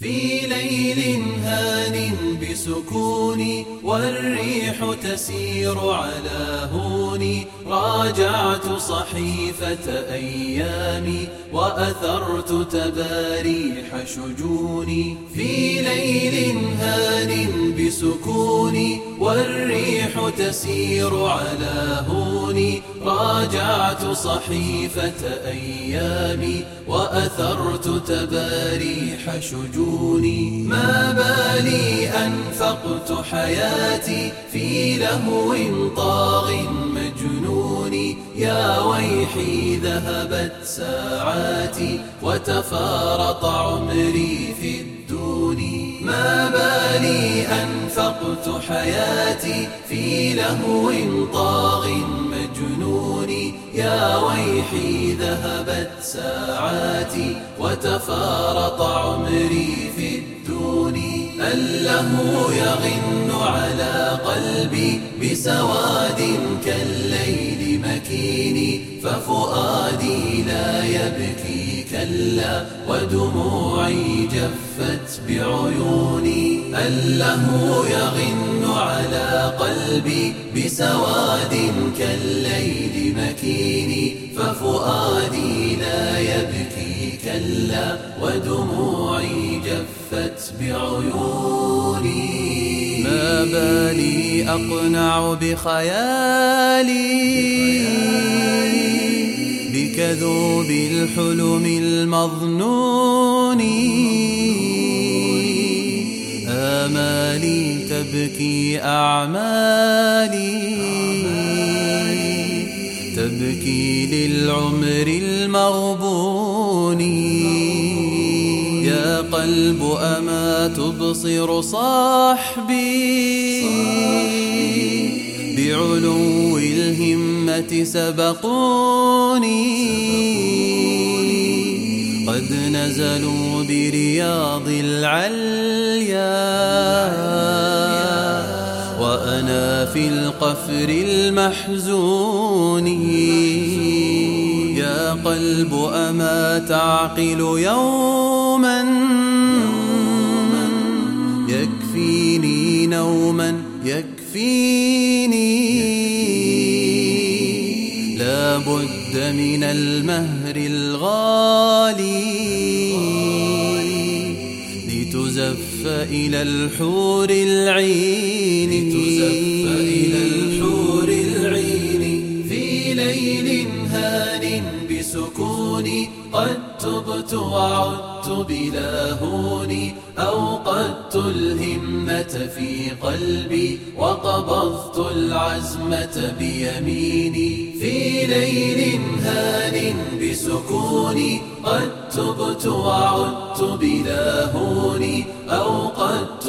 في ليل هان بسكوني والريح تسير على هوني راجعت صحيفة أيامي وأثرت تباريح شجوني. في ليل هان بسكوني والريح تسير على هوني. راجعت صحيفة أيامي وأثرت تباريح شجوني. ما بالي أنفقت حياتي في لهو طاغ مجنون يا ويحي ذهبت ساعاتي وتفارط عمري في الدون. ما بالي أنفقت حياتي في لهو طاغ مجنون يا ويحي ذهبت ساعاتي وتفارط عمري في الدون اللهو يغن على قلبي بسواد كالليل مكين ففؤادي لا يبكي كلا ودموعي جفت بعيوني. اللهو يغن على قلبي بسواد كالليل مكين ففؤادي لا يبكي كلا ودموعي بعيوني ما بالي أقنع بخيالي. بكذوب الحلم المظنون. آمالي تبكي أعمالي. تبكي للعمر المغبون. يا قلب أما تبصر صاحبي بعلو الهمة سبقوني قد نزلوا برياض العليا وأنا في القفر المحزون يا قلب أما تعقل يوما يكفيني. لا بد من المهر الغالي لتزف إلى الحور العين. لتزف إلى الحور العين في ليل هان. بسكوني قد تبت وعدت بلا هوني أوقدت الهمة في قلبي وقبضت العزمة بيميني. في ليل هان بسكوني قد تبت وعدت بلا هوني أوقدت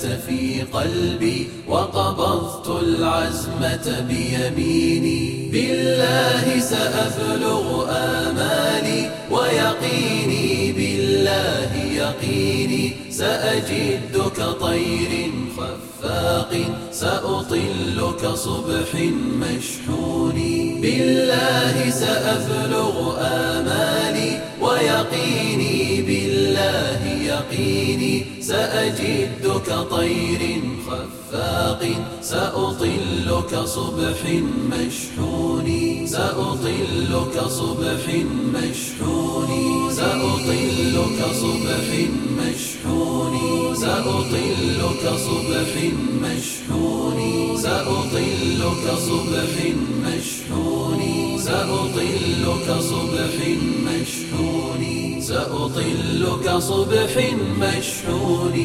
في قلبي وقبضت العزمة بيميني. بالله سأبلغ آمالي ويقيني. بالله يقيني سأجد كطير خفاق. سأطل كصبح مشحون. بالله سأبلغ آمالي ويقيني بالله يقيني سأجد كطير خفاق سأطل كصبح مشحون سأطل كصبح مشحون سأطل كصبح مشحون سأطل كصبح مشحون سأطل كصبح مشحون سأطل كصبح مشحون. سأطل كصبح مشحون